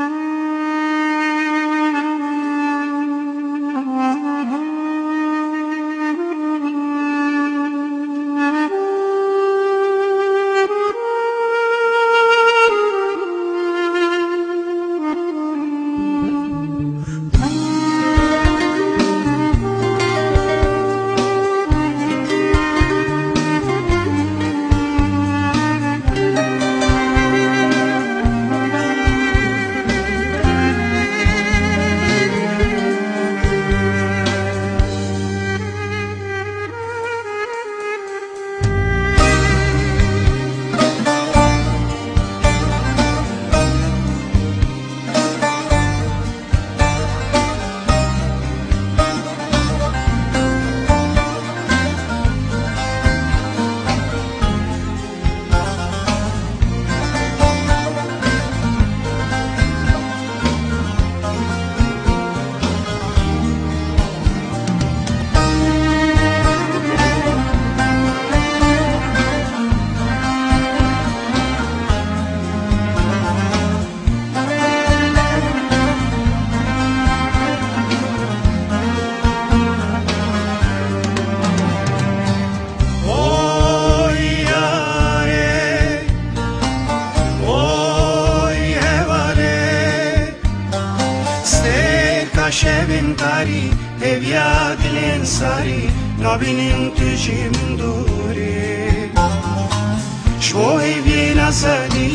Oy Ste kaşevin tari Evya dilin sari Nabinin tüjim duri. Şvo evye nasadi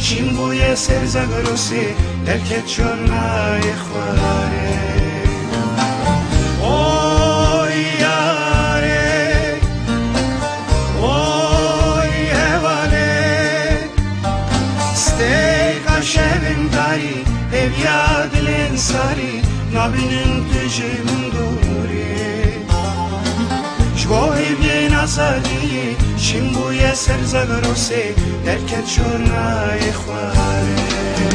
Şimbuye serzagrosi Derket çorna ikhvare Oy yare Oy hevale Steka şevin dari Evya dilin sari Nabinin tüjim duri Şgo evye nasadi Şimbuye serzagrose Derket şorna ikhvare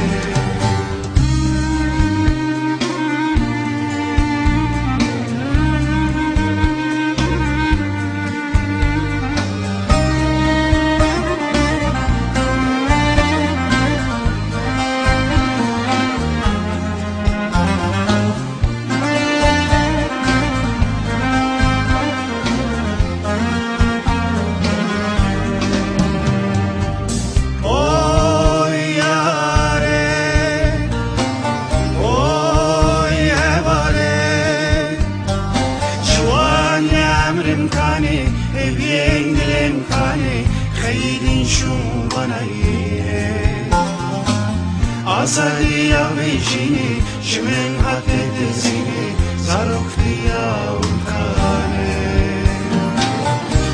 zini Zarok diya ukane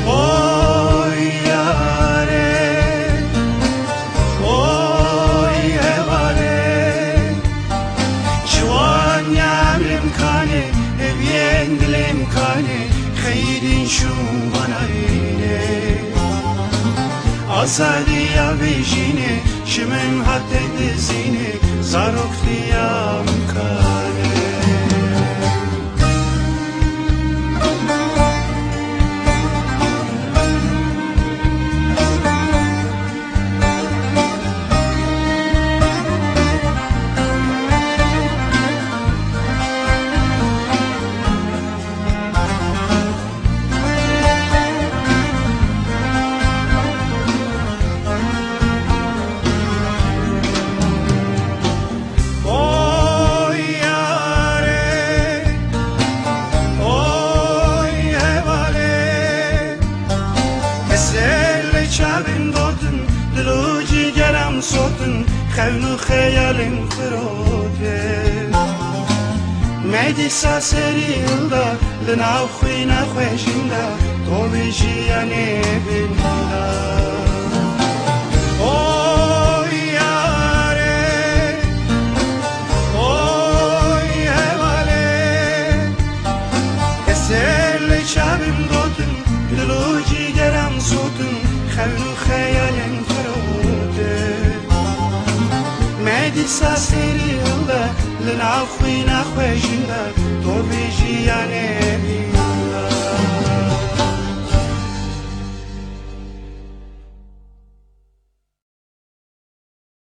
Oy yare Oy hevale Şuan yamrim kane Evyen dilim kane. Khayrin şu Azadi ya vejine Şimen hatte dizine Zarok diyam kane Oy cigeram sotun Xevnu xeyalin xirode Meydi saseri yılda Linav xuyna xweşinda Tobi jiyane binda Oy yare Oy hevale. Eselle çabim dotun Dilu cigeram sotun Xevnu xeyalin Saseri yılda Linav xuyna xweşinda Tobi jiyane binda